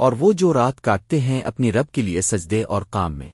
اور وہ جو رات کاٹتے ہیں اپنی رب کے لیے سجدے اور کام میں۔